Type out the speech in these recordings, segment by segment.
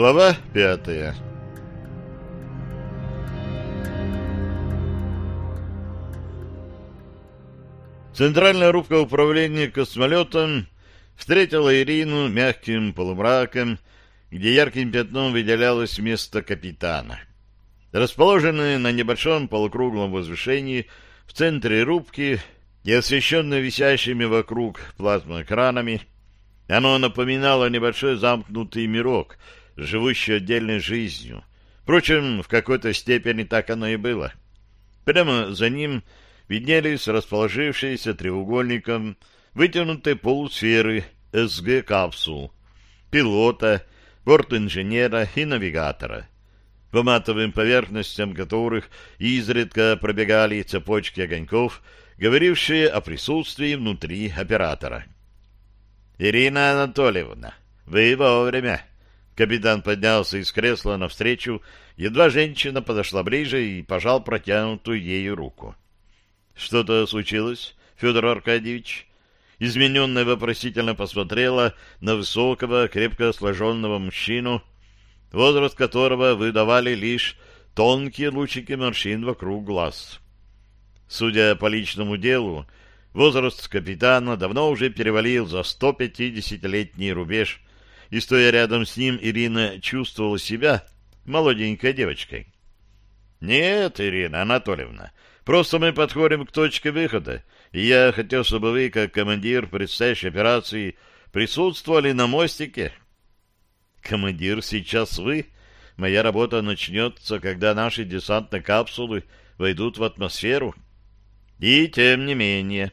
Глава пятая Центральная рубка управления космолетом встретила Ирину мягким полумраком, где ярким пятном выделялось место капитана. Расположенное на небольшом полукруглом возвышении в центре рубки и освещенное висящими вокруг плазмоэкранами, оно напоминало небольшой замкнутый мирок, живущий отдельной жизнью. Впрочем, в какой-то степени так оно и было. Прямо за ним виднелись расположившиеся треугольником вытянутые полусферы СГ-капсул, пилота, борт-инженера и навигатора, по матовым поверхностям которых изредка пробегали цепочки огоньков, говорившие о присутствии внутри оператора. «Ирина Анатольевна, вы вовремя!» Капитан поднялся из кресла навстречу, едва женщина подошла ближе и пожал протянутую ею руку. «Что-то случилось, Федор Аркадьевич?» Измененная вопросительно посмотрела на высокого, крепко сложенного мужчину, возраст которого выдавали лишь тонкие лучики морщин вокруг глаз. Судя по личному делу, возраст капитана давно уже перевалил за 150-летний рубеж, и, стоя рядом с ним, Ирина чувствовала себя молоденькой девочкой. «Нет, Ирина Анатольевна, просто мы подходим к точке выхода, и я хотел, чтобы вы, как командир предстоящей операции, присутствовали на мостике. Командир, сейчас вы. Моя работа начнется, когда наши десантные капсулы войдут в атмосферу. И тем не менее,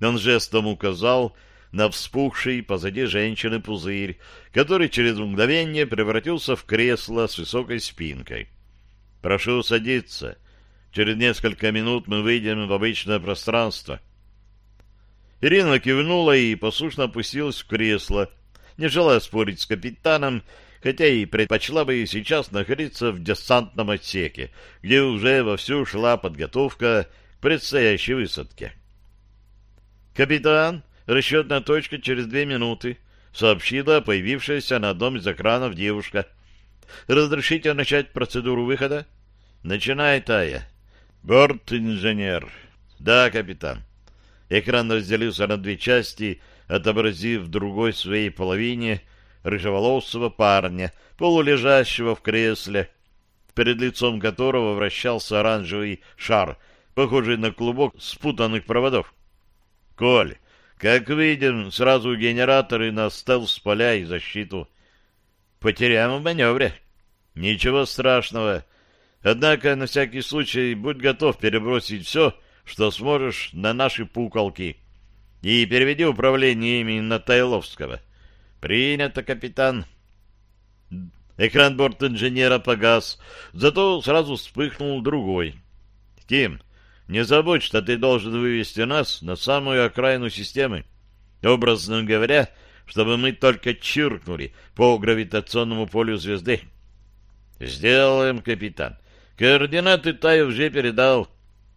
он жестом указал на вспухший позади женщины пузырь, который через мгновение превратился в кресло с высокой спинкой. Прошу садиться. Через несколько минут мы выйдем в обычное пространство. Ирина кивнула и послушно опустилась в кресло, не желая спорить с капитаном, хотя и предпочла бы сейчас находиться в десантном отсеке, где уже вовсю шла подготовка к предстоящей высадке. «Капитан, расчетная точка через две минуты», — сообщила появившаяся на одном из экранов девушка. «Разрешите начать процедуру выхода?» «Начинай, Тая». «Борт-инженер». «Да, капитан». Экран разделился на две части, отобразив в другой своей половине рыжеволосого парня, полулежащего в кресле, перед лицом которого вращался оранжевый шар, похожий на клубок спутанных проводов. «Коль, как выйдем, сразу генераторы на стелс-поля и защиту. Потеряем в маневре. Ничего страшного. Однако, на всякий случай, будь готов перебросить все, что сможешь, на наши пуколки. И переведи управление ими на Тайловского. Принято, капитан. Экран борт-инженера погас, зато сразу вспыхнул другой. Тим, не забудь, что ты должен вывести нас на самую окраину системы. Образно говоря, чтобы мы только чиркнули по гравитационному полю звезды. Сделаем, капитан. Координаты Тай уже передал.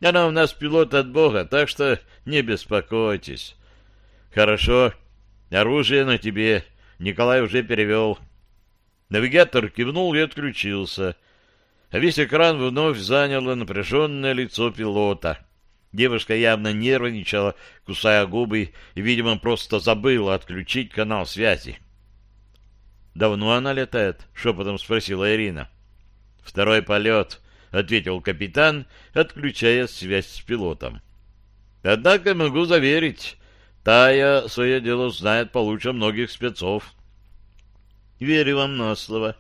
Она у нас пилот от Бога, так что не беспокойтесь. Хорошо. Оружие на тебе. Николай уже перевел. Навигатор кивнул и отключился. Весь экран вновь заняло напряженное лицо пилота. Девушка явно нервничала, кусая губы, и, видимо, просто забыла отключить канал связи. «Давно она летает?» — шепотом спросила Ирина. «Второй полет», — ответил капитан, отключая связь с пилотом. «Однако могу заверить, Тая свое дело знает получше многих спецов». «Верю вам на слово».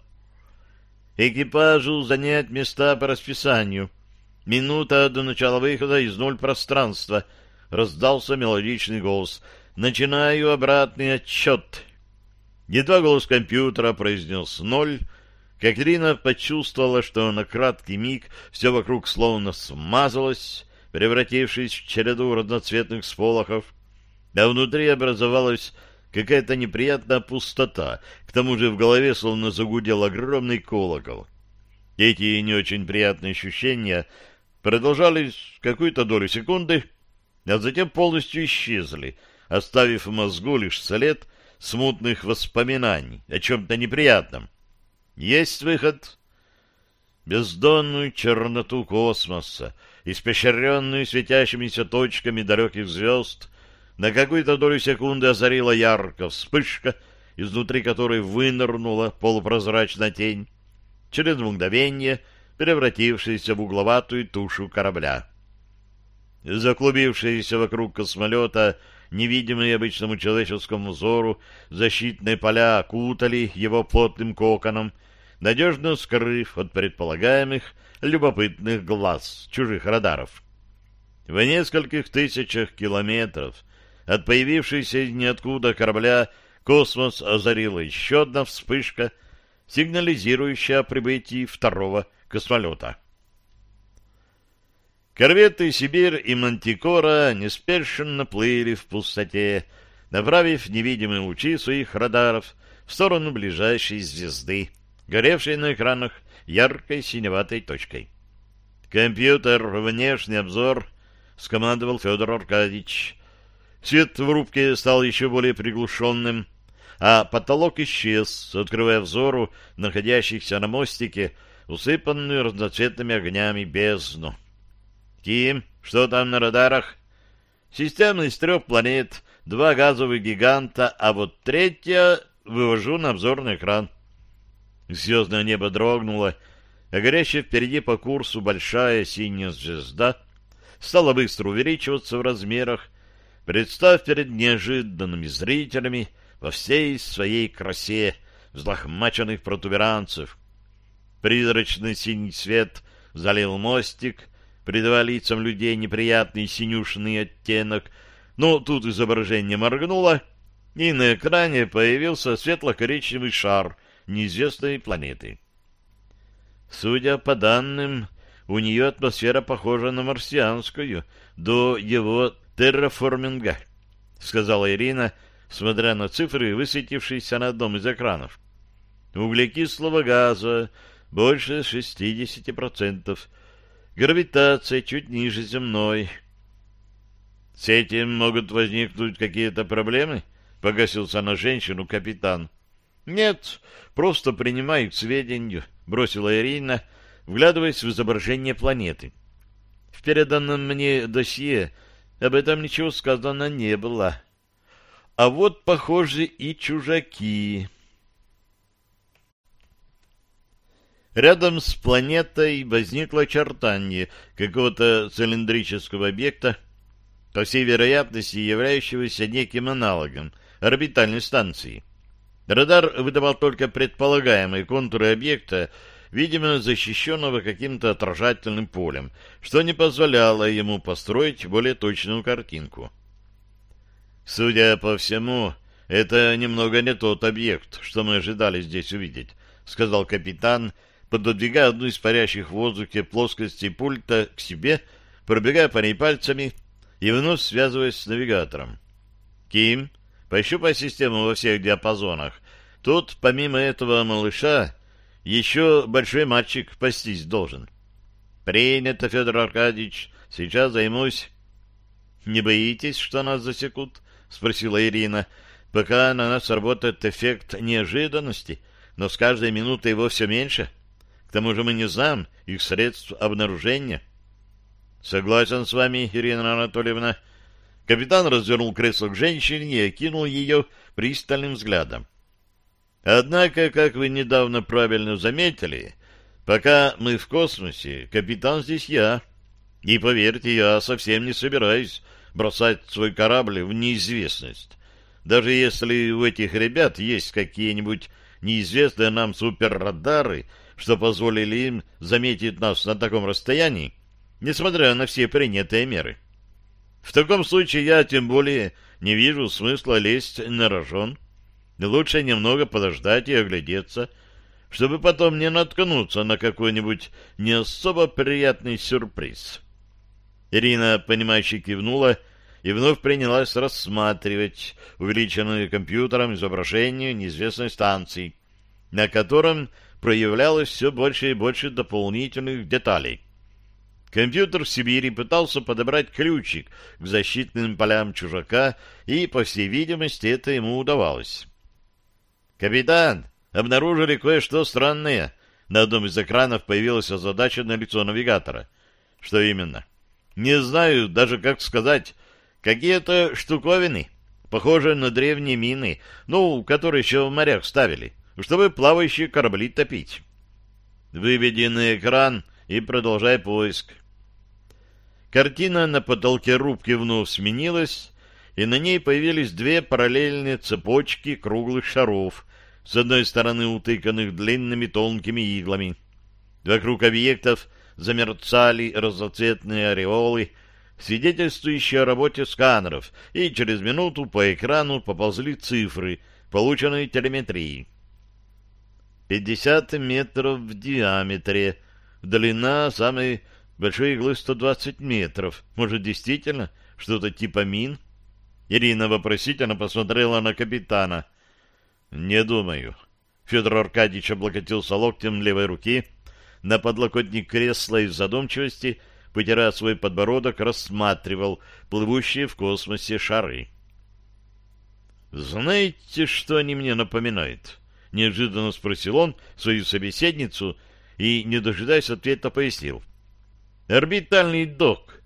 «Экипажу занять места по расписанию. Минута до начала выхода из нуль пространства», — раздался мелодичный голос. «Начинаю обратный отсчет». Едва голос компьютера произнес «ноль», Катерина почувствовала, что на краткий миг все вокруг словно смазалось, превратившись в череду разноцветных сполохов, а внутри образовалась какая-то неприятная пустота, к тому же в голове словно загудел огромный колокол. Эти не очень приятные ощущения продолжались какую-то долю секунды, а затем полностью исчезли, оставив в мозгу лишь след смутных воспоминаний о чем-то неприятном. Есть выход. Бездонную черноту космоса, испещренную светящимися точками далеких звезд, на какую-то долю секунды озарила ярко вспышка, изнутри которой вынырнула полупрозрачная тень, через мгновение превратившаяся в угловатую тушу корабля. Заклубившиеся вокруг космолета невидимые обычному человеческому взору защитные поля окутали его плотным коконом, надежно скрыв от предполагаемых любопытных глаз чужих радаров. В нескольких тысячах километров от появившейся из ниоткуда корабля космос озарила еще одна вспышка, сигнализирующая о прибытии второго космолета. Корветы «Сибирь» и «Мантикора» неспешно плыли в пустоте, направив невидимые лучи своих радаров в сторону ближайшей звезды, горевшей на экранах яркой синеватой точкой. «Компьютер, внешний обзор», — скомандовал Федор Аркадьевич. Свет в рубке стал еще более приглушенным, а потолок исчез, открывая взору находящихся на мостике усыпанную разноцветными огнями бездну. Ким, что там на радарах? Системный из трех планет, два газовых гиганта, а вот третья вывожу на обзорный экран. Звездное небо дрогнуло, а горящая впереди по курсу большая синяя звезда стала быстро увеличиваться в размерах, представ перед неожиданными зрителями во всей своей красе взлохмаченных протуберанцев. Призрачный синий свет залил мостик, придавая лицам людей неприятный синюшный оттенок, но тут изображение моргнуло, и на экране появился светло-коричневый шар неизвестной планеты. Судя по данным, у нее атмосфера похожа на марсианскую до его терраформинга, — сказала Ирина, смотря на цифры, высветившиеся на одном из экранов. Углекислого газа больше 60%, Гравитация чуть ниже земной. С этим могут возникнуть какие-то проблемы? Погасился на женщину капитан. Нет, просто принимаю к сведению, бросила Ирина, вглядываясь в изображение планеты. В переданном мне досье об этом ничего сказано не было. А вот, похоже, и чужаки. Рядом с планетой возникло очертание какого-то цилиндрического объекта, по всей вероятности являющегося неким аналогом орбитальной станции. Радар выдавал только предполагаемые контуры объекта, видимо, защищенного каким-то отражательным полем, что не позволяло ему построить более точную картинку. Судя по всему, это немного не тот объект, что мы ожидали здесь увидеть, сказал капитан, — пододвигая одну из парящих в воздухе плоскостей пульта к себе, пробегая по ней пальцами и вновь связываясь с навигатором. «Ким, пощупай систему во всех диапазонах. Тут, помимо этого малыша, еще большой мальчик пастись должен». «Принято, Федор Аркадьевич. Сейчас займусь». «Не боитесь, что нас засекут?» — спросила Ирина. «Пока на нас работает эффект неожиданности, но с каждой минутой его все меньше». К тому же мы не знаем их средств обнаружения. Согласен с вами, Ирина Анатольевна. Капитан развернул кресло к женщине и окинул ее пристальным взглядом. Однако, как вы недавно правильно заметили, пока мы в космосе, капитан здесь я. И поверьте, я совсем не собираюсь бросать свой корабль в неизвестность. Даже если у этих ребят есть какие-нибудь неизвестные нам суперрадары, что позволили им заметить нас на таком расстоянии, несмотря на все принятые меры. В таком случае я тем более не вижу смысла лезть на рожон. Лучше немного подождать и оглядеться, чтобы потом не наткнуться на какой-нибудь не особо приятный сюрприз. Ирина, понимающе кивнула и вновь принялась рассматривать увеличенное компьютером изображение неизвестной станции, на котором проявлялось все больше и больше дополнительных деталей. Компьютер в Сибири пытался подобрать ключик к защитным полям чужака, и, по всей видимости, это ему удавалось. «Капитан, обнаружили кое-что странное. На одном из экранов появилась задача на лицо навигатора. Что именно? Не знаю даже, как сказать. Какие-то штуковины, похожие на древние мины, ну, которые еще в морях ставили, чтобы плавающие корабли топить. Выведи на экран и продолжай поиск. Картина на потолке рубки вновь сменилась, и на ней появились две параллельные цепочки круглых шаров, с одной стороны утыканных длинными тонкими иглами. Вокруг объектов замерцали разноцветные ореолы, свидетельствующие о работе сканеров, и через минуту по экрану поползли цифры, полученные телеметрией. 50 метров в диаметре, длина самой большой иглы 120 метров. Может, действительно что-то типа мин? Ирина вопросительно посмотрела на капитана. Не думаю. Федор Аркадьевич облокотился локтем левой руки на подлокотник кресла и в задумчивости, потирая свой подбородок, рассматривал плывущие в космосе шары. «Знаете, что они мне напоминают?» — неожиданно спросил он свою собеседницу и, не дожидаясь ответа, пояснил. «Орбитальный док.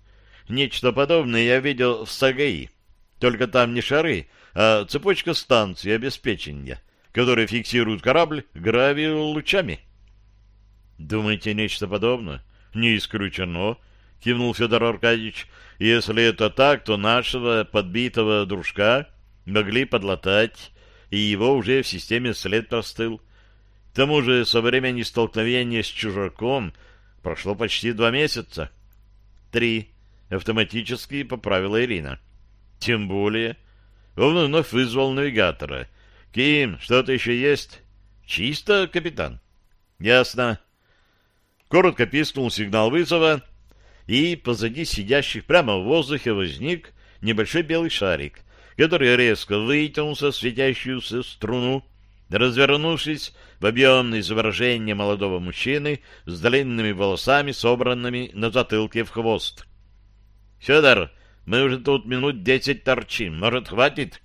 Нечто подобное я видел в Сагаи. Только там не шары, а цепочка станций обеспечения, которые фиксируют корабль гравиолучами». «Думаете, нечто подобное?» «Не исключено», — кивнул Федор Аркадьевич. «Если это так, то нашего подбитого дружка могли подлатать и его уже в системе след простыл. К тому же со времени столкновения с чужаком прошло почти два месяца. Три. Автоматически поправила Ирина. Тем более. Он вновь вызвал навигатора. «Ким, что-то еще есть?» «Чисто, капитан». «Ясно». Коротко пискнул сигнал вызова, и позади сидящих прямо в воздухе возник небольшой белый шарик — который резко вытянулся в светящуюся струну, развернувшись в объемное изображение молодого мужчины с длинными волосами, собранными на затылке в хвост. — Федор, мы уже тут минут десять торчим. Может, хватит?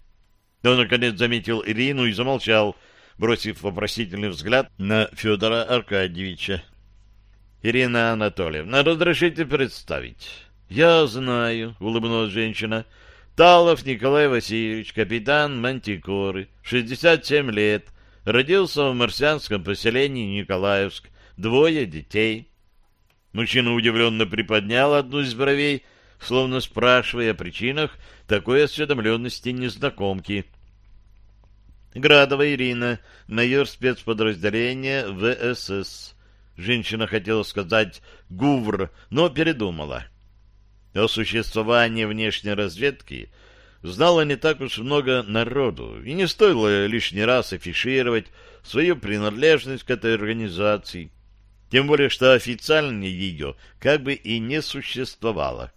Он, наконец, заметил Ирину и замолчал, бросив вопросительный взгляд на Федора Аркадьевича. — Ирина Анатольевна, разрешите представить? — Я знаю, — улыбнулась женщина, — Талов Николай Васильевич, капитан Мантикоры, 67 лет, родился в марсианском поселении Николаевск, двое детей. Мужчина удивленно приподнял одну из бровей, словно спрашивая о причинах такой осведомленности незнакомки. Градова Ирина, майор спецподразделения ВСС. Женщина хотела сказать «ГУВР», но передумала. — о существовании внешней разведки знало не так уж много народу, и не стоило лишний раз афишировать свою принадлежность к этой организации, тем более что официально ее как бы и не существовало. —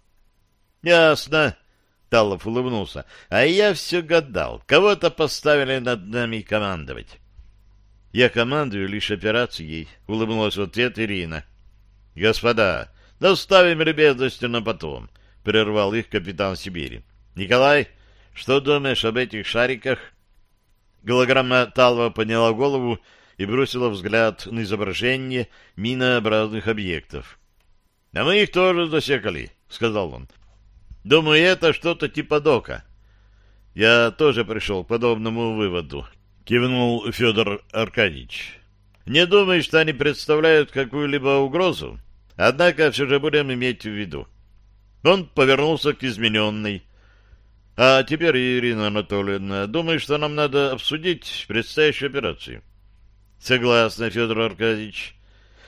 Ясно, — Талов улыбнулся, — а я все гадал, кого-то поставили над нами командовать. — Я командую лишь операцией, — улыбнулась в ответ Ирина. — Господа, Доставим любезности на потом, — прервал их капитан Сибири. — Николай, что думаешь об этих шариках? Голограмма Талва подняла голову и бросила взгляд на изображение минообразных объектов. — А мы их тоже засекали, — сказал он. — Думаю, это что-то типа дока. — Я тоже пришел к подобному выводу, — кивнул Федор Аркадьевич. — Не думаю, что они представляют какую-либо угрозу. — Однако все же будем иметь в виду. Он повернулся к измененной. — А теперь, Ирина Анатольевна, думаю, что нам надо обсудить предстоящую операцию. — Согласна, Федор Аркадьевич.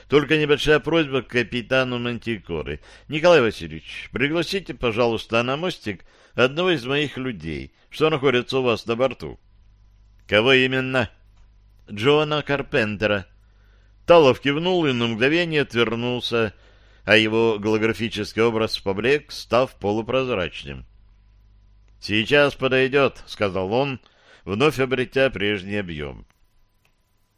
Только небольшая просьба к капитану Мантикоры. Николай Васильевич, пригласите, пожалуйста, на мостик одного из моих людей, что находится у вас на борту. — Кого именно? — Джона Карпентера. Талов кивнул и на мгновение отвернулся, а его голографический образ поблек, став полупрозрачным. «Сейчас подойдет», — сказал он, вновь обретя прежний объем.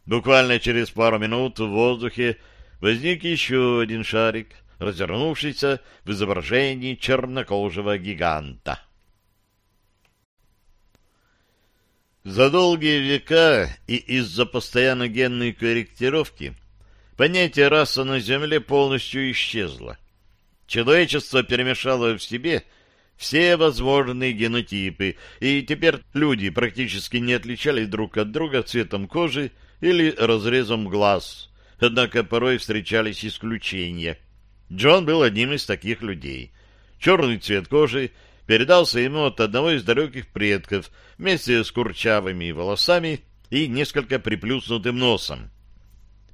Буквально через пару минут в воздухе возник еще один шарик, развернувшийся в изображении чернокожего гиганта. За долгие века и из-за постоянной генной корректировки понятие раса на Земле полностью исчезло. Человечество перемешало в себе все возможные генотипы, и теперь люди практически не отличались друг от друга цветом кожи или разрезом глаз. Однако порой встречались исключения. Джон был одним из таких людей. Черный цвет кожи передался ему от одного из далеких предков вместе с курчавыми волосами и несколько приплюснутым носом.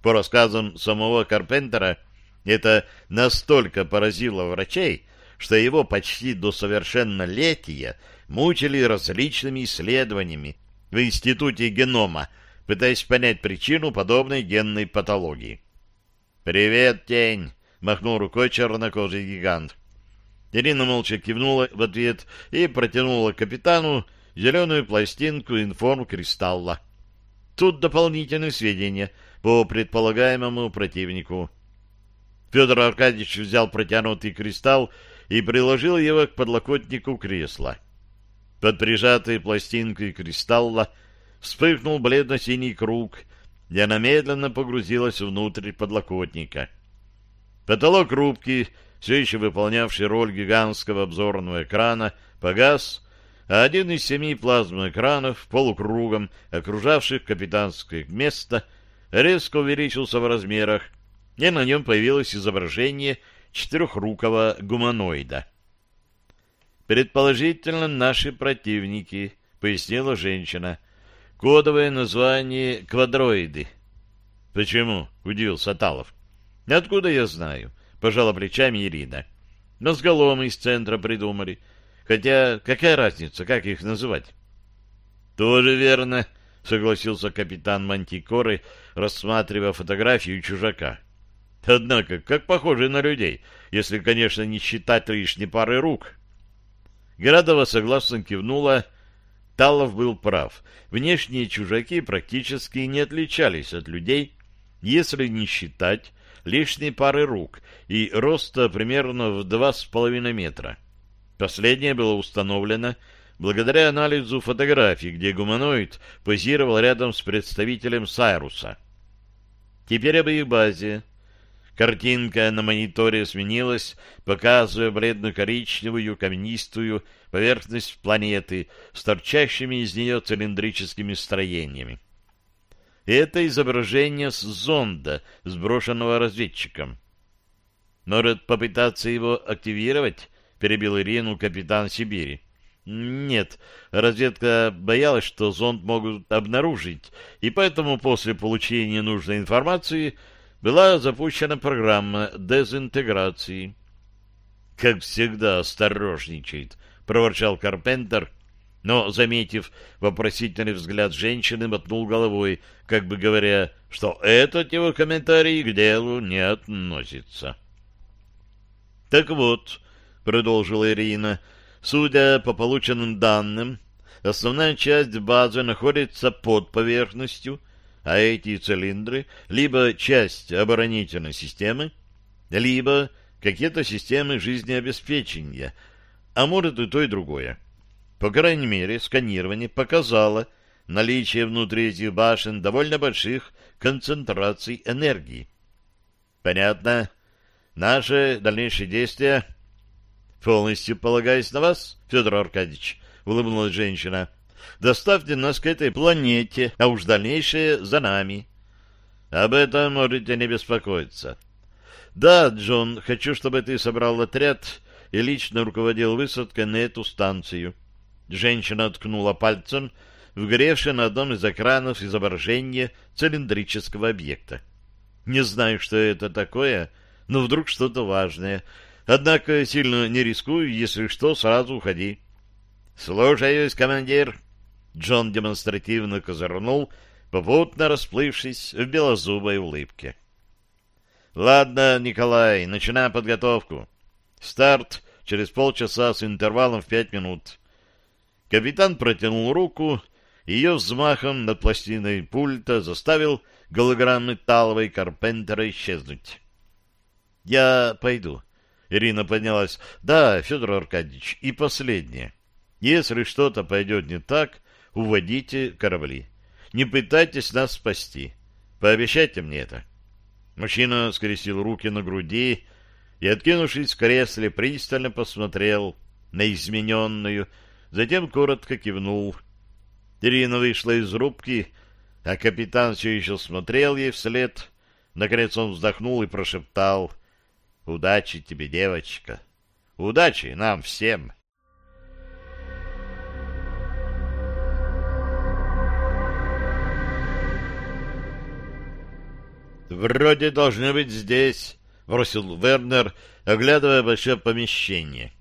По рассказам самого Карпентера, это настолько поразило врачей, что его почти до совершеннолетия мучили различными исследованиями в Институте генома, пытаясь понять причину подобной генной патологии. «Привет, тень!» — махнул рукой чернокожий гигант. Ирина молча кивнула в ответ и протянула капитану зеленую пластинку информ-кристалла. Тут дополнительные сведения по предполагаемому противнику. Федор Аркадьевич взял протянутый кристалл и приложил его к подлокотнику кресла. Под прижатой пластинкой кристалла вспыхнул бледно-синий круг, и она медленно погрузилась внутрь подлокотника. Потолок рубки все еще выполнявший роль гигантского обзорного экрана, погас, а один из семи плазмоэкранов, полукругом окружавших капитанское место, резко увеличился в размерах, и на нем появилось изображение четырехрукого гуманоида. «Предположительно, наши противники», — пояснила женщина. «Кодовое название — квадроиды». «Почему?» — удивился Талов. «Откуда я знаю?» пожала плечами Ирина. Мозголомы из центра придумали. Хотя какая разница, как их называть? Тоже верно, согласился капитан Мантикоры, рассматривая фотографию чужака. Однако, как похожи на людей, если, конечно, не считать лишней пары рук. Градова согласно кивнула. Талов был прав. Внешние чужаки практически не отличались от людей, если не считать лишней пары рук и роста примерно в два с половиной метра. Последнее было установлено благодаря анализу фотографий, где гуманоид позировал рядом с представителем Сайруса. Теперь об их базе. Картинка на мониторе сменилась, показывая бледно-коричневую каменистую поверхность планеты с торчащими из нее цилиндрическими строениями. Это изображение с зонда, сброшенного разведчиком. «Может, попытаться его активировать?» — перебил Ирину капитан Сибири. «Нет, разведка боялась, что зонд могут обнаружить, и поэтому после получения нужной информации была запущена программа дезинтеграции». «Как всегда осторожничает», — проворчал Карпентер, но, заметив вопросительный взгляд женщины, мотнул головой, как бы говоря, что этот его комментарий к делу не относится. «Так вот», — продолжила Ирина, — «судя по полученным данным, основная часть базы находится под поверхностью, а эти цилиндры — либо часть оборонительной системы, либо какие-то системы жизнеобеспечения, а может и то, и другое. По крайней мере, сканирование показало наличие внутри этих башен довольно больших концентраций энергии. Понятно. Наши дальнейшие действия... Полностью полагаясь на вас, Федор Аркадьевич, улыбнулась женщина, доставьте нас к этой планете, а уж дальнейшее за нами. Об этом можете не беспокоиться. Да, Джон, хочу, чтобы ты собрал отряд и лично руководил высадкой на эту станцию. Женщина ткнула пальцем в на одном из экранов изображение цилиндрического объекта. Не знаю, что это такое, но вдруг что-то важное. Однако сильно не рискую, если что, сразу уходи. — Слушаюсь, командир. Джон демонстративно козырнул, попутно расплывшись в белозубой улыбке. — Ладно, Николай, начинаем подготовку. Старт через полчаса с интервалом в пять минут. Капитан протянул руку, ее взмахом над пластиной пульта заставил голограммы Талова и Карпентера исчезнуть. — Я пойду. Ирина поднялась. — Да, Федор Аркадьевич, и последнее. Если что-то пойдет не так, уводите корабли. Не пытайтесь нас спасти. Пообещайте мне это. Мужчина скрестил руки на груди и, откинувшись в кресле, пристально посмотрел на измененную, затем коротко кивнул. Ирина вышла из рубки, а капитан все еще смотрел ей вслед. Наконец он вздохнул и прошептал «Удачи тебе, девочка! Удачи нам всем!» «Вроде должны быть здесь», — бросил Вернер, оглядывая большое помещение.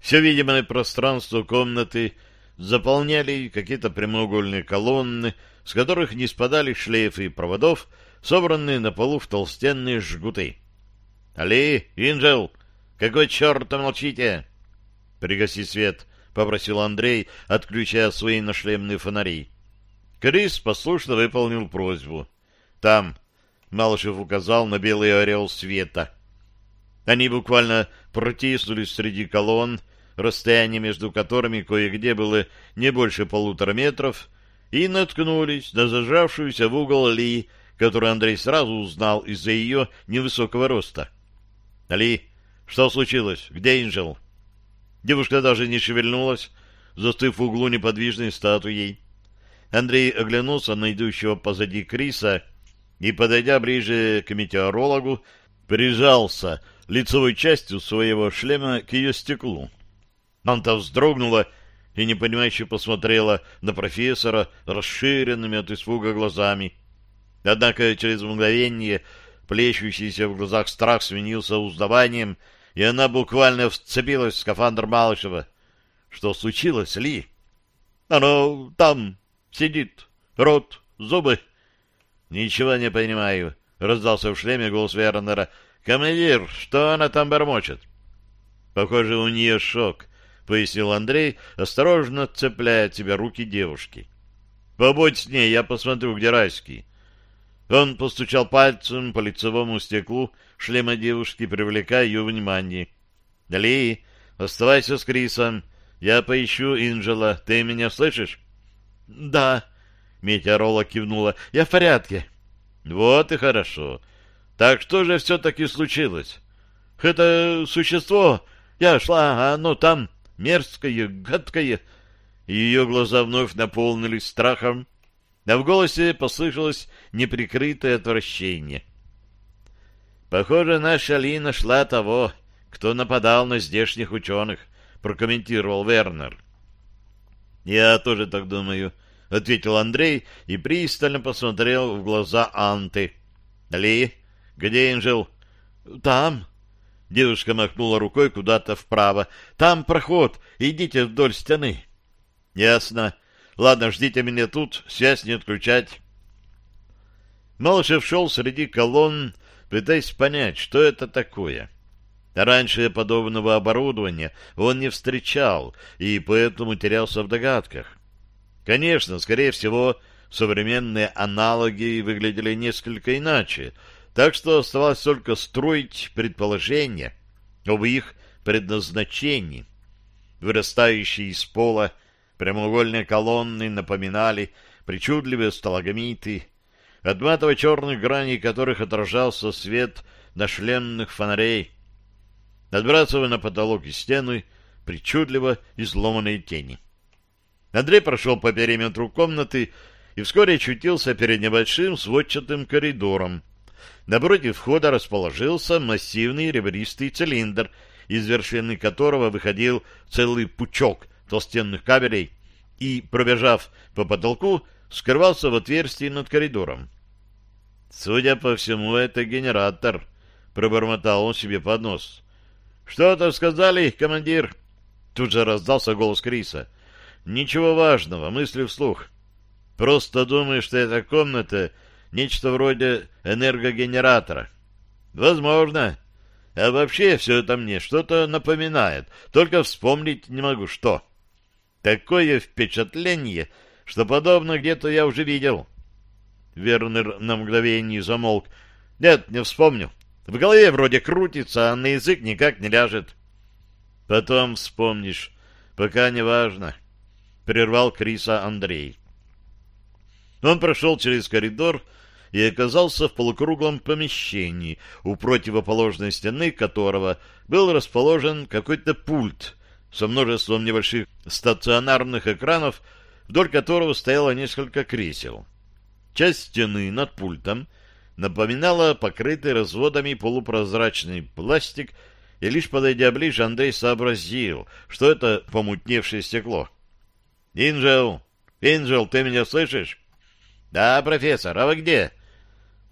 Все видимое пространство комнаты заполняли какие-то прямоугольные колонны, с которых не спадали шлейфы проводов, собранные на полу в толстенные жгуты. «Али, Инжел, какой черт молчите?» «Пригаси свет», — попросил Андрей, отключая свои нашлемные фонари. Крис послушно выполнил просьбу. «Там, Малышев указал на белый орел света. Они буквально протиснулись среди колонн, расстояние между которыми кое-где было не больше полутора метров, и наткнулись на зажавшуюся в угол Ли, которую Андрей сразу узнал из-за ее невысокого роста. «Ли, что случилось? Где Инжел?» Девушка даже не шевельнулась, застыв в углу неподвижной статуей. Андрей оглянулся на идущего позади Криса и, подойдя ближе к метеорологу, прижался лицевой частью своего шлема к ее стеклу. Анта вздрогнула и непонимающе посмотрела на профессора расширенными от испуга глазами. Однако через мгновение плещущийся в глазах страх сменился узнаванием, и она буквально вцепилась в скафандр Малышева. Что случилось, Ли? Оно там сидит, рот, зубы. «Ничего не понимаю», — раздался в шлеме голос Вернера. «Командир, что она там бормочет?» «Похоже, у нее шок», — пояснил Андрей, осторожно цепляя от себя руки девушки. «Побудь с ней, я посмотрю, где райский». Он постучал пальцем по лицевому стеклу шлема девушки, привлекая ее внимание. «Ли, оставайся с Крисом. Я поищу Инжела. Ты меня слышишь?» «Да», Метеоролог кивнула. «Я в порядке». «Вот и хорошо. Так что же все-таки случилось?» «Это существо. Я шла, а оно там мерзкое, гадкое». Ее глаза вновь наполнились страхом, а в голосе послышалось неприкрытое отвращение. «Похоже, наша Ли нашла того, кто нападал на здешних ученых», — прокомментировал Вернер. «Я тоже так думаю», — ответил Андрей и пристально посмотрел в глаза Анты. — Ли, где Инжел? — Там. Девушка махнула рукой куда-то вправо. — Там проход. Идите вдоль стены. — Ясно. Ладно, ждите меня тут, связь не отключать. Малышев шел среди колонн, пытаясь понять, что это такое. Раньше подобного оборудования он не встречал и поэтому терялся в догадках. Конечно, скорее всего, современные аналоги выглядели несколько иначе, так что оставалось только строить предположения об их предназначении. Вырастающие из пола прямоугольные колонны напоминали причудливые сталагмиты, от матово-черных граней которых отражался свет на шлемных фонарей, отбрасывая на потолок и стены причудливо изломанные тени. Андрей прошел по периметру комнаты и вскоре очутился перед небольшим сводчатым коридором. Напротив входа расположился массивный ребристый цилиндр, из вершины которого выходил целый пучок толстенных кабелей и, пробежав по потолку, скрывался в отверстии над коридором. «Судя по всему, это генератор», — пробормотал он себе под нос. «Что-то сказали, командир?» Тут же раздался голос Криса. Ничего важного, мысли вслух. Просто думаю, что эта комната — нечто вроде энергогенератора. Возможно. А вообще все это мне что-то напоминает, только вспомнить не могу что. Такое впечатление, что подобно где-то я уже видел. Вернер на мгновение замолк. Нет, не вспомню. В голове вроде крутится, а на язык никак не ляжет. Потом вспомнишь. Пока не важно. Прервал Криса Андрей. Он прошел через коридор и оказался в полукруглом помещении, у противоположной стены которого был расположен какой-то пульт со множеством небольших стационарных экранов, вдоль которого стояло несколько кресел. Часть стены над пультом напоминала покрытый разводами полупрозрачный пластик, и лишь подойдя ближе, Андрей сообразил, что это помутневшее стекло. «Инжел! Инжел, ты меня слышишь?» «Да, профессор, а вы где?»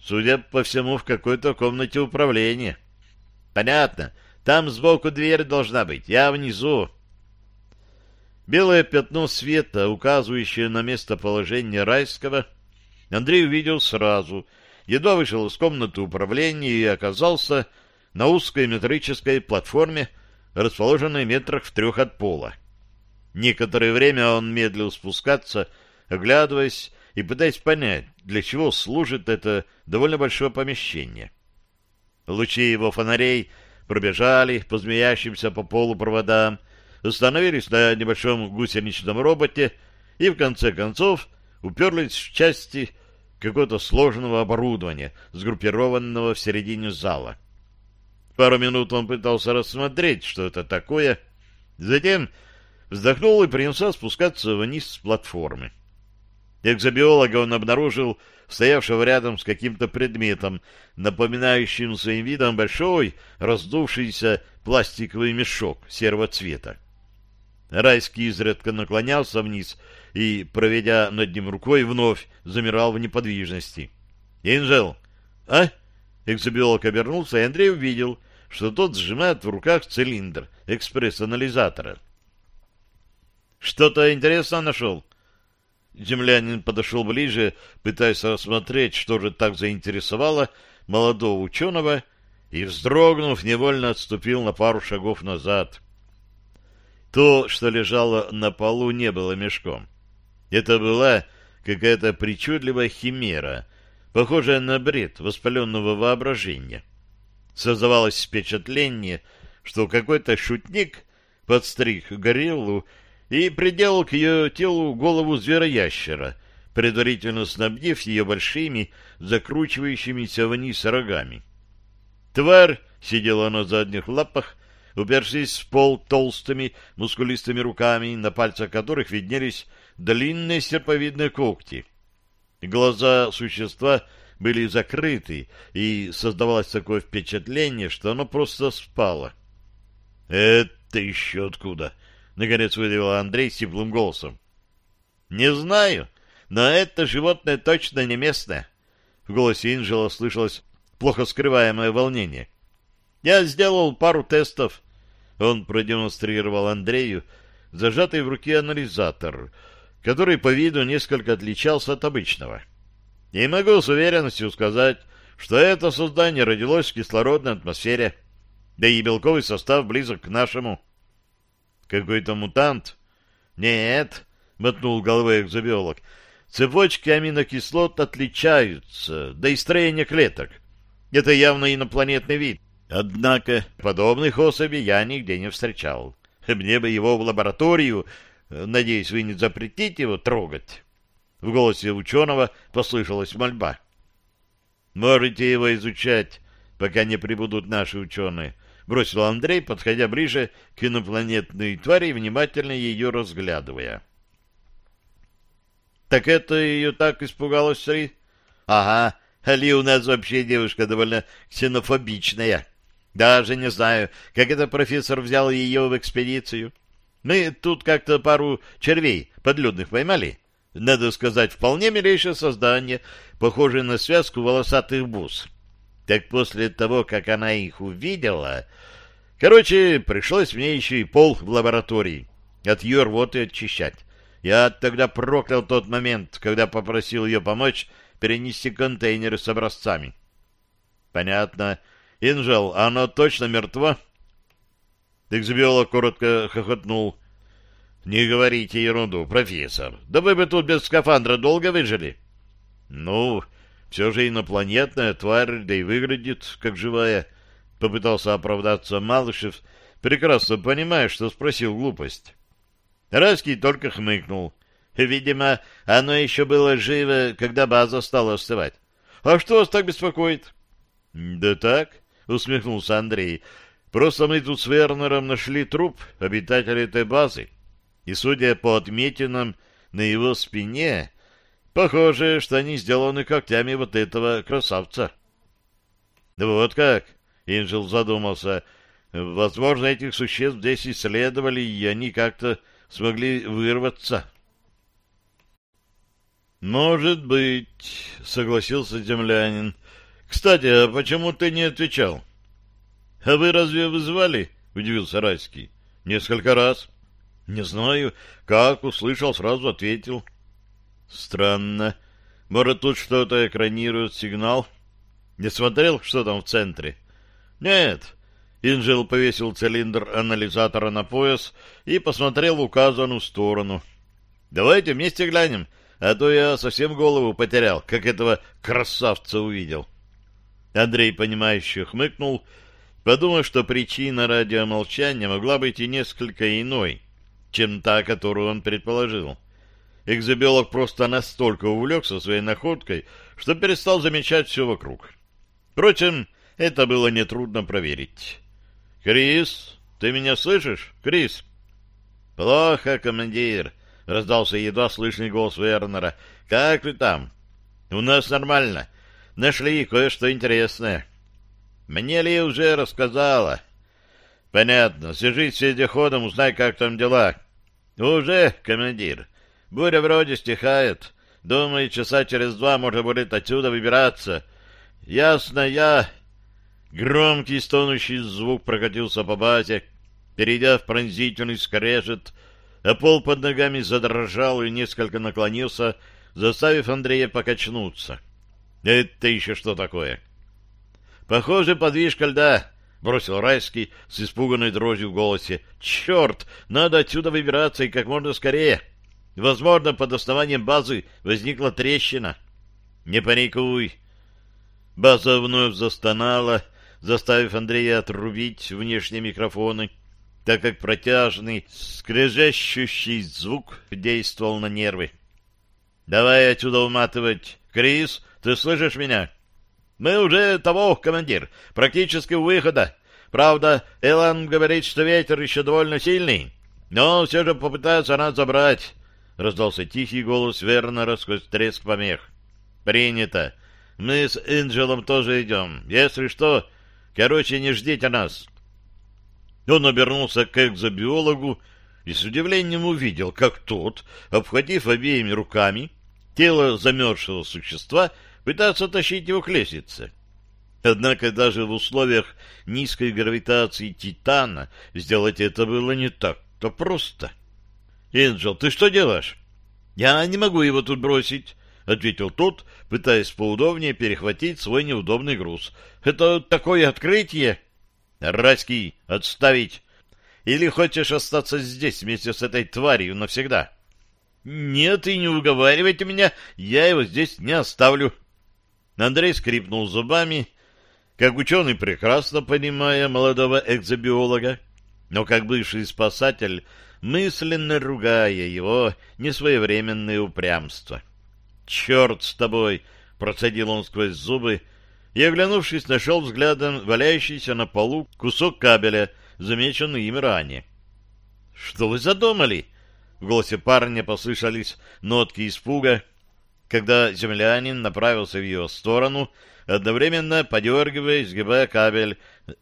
«Судя по всему, в какой-то комнате управления». «Понятно. Там сбоку дверь должна быть. Я внизу». Белое пятно света, указывающее на местоположение райского, Андрей увидел сразу. Едва вышел из комнаты управления и оказался на узкой метрической платформе, расположенной метрах в трех от пола. Некоторое время он медлил спускаться, оглядываясь и пытаясь понять, для чего служит это довольно большое помещение. Лучи его фонарей пробежали по змеящимся по полу проводам, остановились на небольшом гусеничном роботе и, в конце концов, уперлись в части какого-то сложного оборудования, сгруппированного в середине зала. Пару минут он пытался рассмотреть, что это такое, затем вздохнул и принялся спускаться вниз с платформы. Экзобиолога он обнаружил стоявшего рядом с каким-то предметом, напоминающим своим видом большой раздувшийся пластиковый мешок серого цвета. Райский изредка наклонялся вниз и, проведя над ним рукой, вновь замирал в неподвижности. «Инжел!» «А?» Экзобиолог обернулся, и Андрей увидел, что тот сжимает в руках цилиндр экспресс-анализатора. «Что-то интересное нашел?» Землянин подошел ближе, пытаясь рассмотреть, что же так заинтересовало молодого ученого, и, вздрогнув, невольно отступил на пару шагов назад. То, что лежало на полу, не было мешком. Это была какая-то причудливая химера, похожая на бред воспаленного воображения. Создавалось впечатление, что какой-то шутник подстриг гориллу и приделал к ее телу голову звероящера, предварительно снабдив ее большими, закручивающимися вниз рогами. Тварь сидела на задних лапах, упершись в пол толстыми мускулистыми руками, на пальцах которых виднелись длинные серповидные когти. Глаза существа были закрыты, и создавалось такое впечатление, что оно просто спало. — Это еще откуда? — наконец выдавил Андрей сиплым голосом. — Не знаю, но это животное точно не местное. В голосе Инжела слышалось плохо скрываемое волнение. Я сделал пару тестов. Он продемонстрировал Андрею зажатый в руке анализатор — который по виду несколько отличался от обычного. И могу с уверенностью сказать, что это создание родилось в кислородной атмосфере, да и белковый состав близок к нашему. Какой-то мутант? Нет, мотнул головой экзобиолог. Цепочки аминокислот отличаются, да и строение клеток. Это явно инопланетный вид. Однако подобных особей я нигде не встречал. Мне бы его в лабораторию Надеюсь, вы не запретите его трогать. В голосе ученого послышалась мольба. Можете его изучать, пока не прибудут наши ученые, бросил Андрей, подходя ближе к инопланетной твари, внимательно ее разглядывая. Так это ее так испугалась Сри? Ага, Али у нас вообще девушка довольно ксенофобичная. Даже не знаю, как это профессор взял ее в экспедицию. Мы тут как-то пару червей подлюдных поймали. Надо сказать, вполне милейшее создание, похожее на связку волосатых бус. Так после того, как она их увидела... Короче, пришлось мне еще и пол в лаборатории от ее рвоты очищать. Я тогда проклял тот момент, когда попросил ее помочь перенести контейнеры с образцами. Понятно. Инжел, оно точно мертво? Эксбиолог коротко хохотнул. «Не говорите ерунду, профессор. Да вы бы тут без скафандра долго выжили?» «Ну, все же инопланетная тварь, да и выглядит как живая», — попытался оправдаться Малышев, прекрасно понимая, что спросил глупость. Райский только хмыкнул. Видимо, оно еще было живо, когда база стала остывать. А что вас так беспокоит? — Да так, — усмехнулся Андрей. — Просто мы тут с Вернером нашли труп обитателя этой базы. И, судя по отметинам на его спине, похоже, что они сделаны когтями вот этого красавца. — Вот как? — Инжел задумался. — Возможно, этих существ здесь исследовали, и они как-то смогли вырваться. «Может быть», — согласился землянин. «Кстати, а почему ты не отвечал?» «А вы разве вызвали?» — удивился Райский. «Несколько раз». «Не знаю. Как услышал, сразу ответил». «Странно. Может, тут что-то экранирует сигнал?» «Не смотрел, что там в центре?» «Нет». Инжел повесил цилиндр анализатора на пояс и посмотрел в указанную сторону. «Давайте вместе глянем, а то я совсем голову потерял, как этого красавца увидел». Андрей, понимающе хмыкнул, подумав, что причина радиомолчания могла быть и несколько иной, чем та, которую он предположил. Экзобиолог просто настолько увлекся своей находкой, что перестал замечать все вокруг. Впрочем, это было нетрудно проверить. «Крис, ты меня слышишь? Крис?» «Плохо, командир», — раздался едва слышный голос Вернера. «Как вы там?» «У нас нормально. Нашли кое-что интересное». «Мне Ли уже рассказала». «Понятно. Свяжись с вездеходом, узнай, как там дела». «Уже, командир. Буря вроде стихает. Думаю, часа через два можно будет отсюда выбираться. Ясно, я...» Громкий стонущий звук прокатился по базе, перейдя в пронзительный скрежет, а пол под ногами задрожал и несколько наклонился, заставив Андрея покачнуться. «Это еще что такое?» «Похоже, подвижка льда», — бросил Райский с испуганной дрожью в голосе. «Черт! Надо отсюда выбираться и как можно скорее. Возможно, под основанием базы возникла трещина». «Не паникуй!» База вновь застонала, заставив Андрея отрубить внешние микрофоны — так как протяжный, скрежещущий звук действовал на нервы. «Давай отсюда уматывать. Крис, ты слышишь меня?» «Мы уже того, командир, практически у выхода. Правда, Элан говорит, что ветер еще довольно сильный, но все же попытается нас забрать». Раздался тихий голос Вернера сквозь треск помех. «Принято. Мы с Энджелом тоже идем. Если что, короче, не ждите нас. Он обернулся к экзобиологу и с удивлением увидел, как тот, обхватив обеими руками тело замерзшего существа, пытается тащить его к лестнице. Однако даже в условиях низкой гравитации Титана сделать это было не так-то просто. «Энджел, ты что делаешь?» «Я не могу его тут бросить», — ответил тот, пытаясь поудобнее перехватить свой неудобный груз. «Это такое открытие!» Райский, отставить! Или хочешь остаться здесь вместе с этой тварью навсегда? Нет, и не уговаривайте меня, я его здесь не оставлю. Андрей скрипнул зубами, как ученый, прекрасно понимая молодого экзобиолога, но как бывший спасатель, мысленно ругая его несвоевременное упрямство. «Черт с тобой!» — процедил он сквозь зубы, — и, оглянувшись, нашел взглядом валяющийся на полу кусок кабеля, замеченный им ранее. — Что вы задумали? В голосе парня послышались нотки испуга, когда землянин направился в ее сторону, одновременно подергивая и сгибая кабель,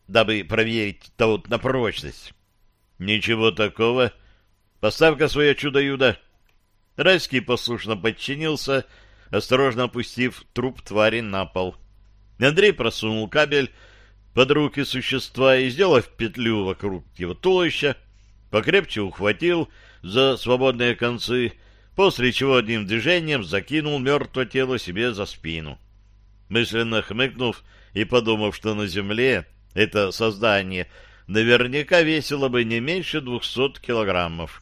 дабы проверить того на прочность. — Ничего такого. Поставь-ка свое чудо-юдо. Райский послушно подчинился, осторожно опустив труп твари на пол. — Андрей просунул кабель под руки существа и, сделав петлю вокруг его туловища, покрепче ухватил за свободные концы, после чего одним движением закинул мертвое тело себе за спину. Мысленно хмыкнув и подумав, что на земле это создание наверняка весило бы не меньше двухсот килограммов.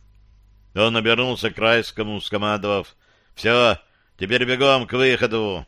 Он обернулся к Райскому, скомандовав «Все, теперь бегом к выходу!»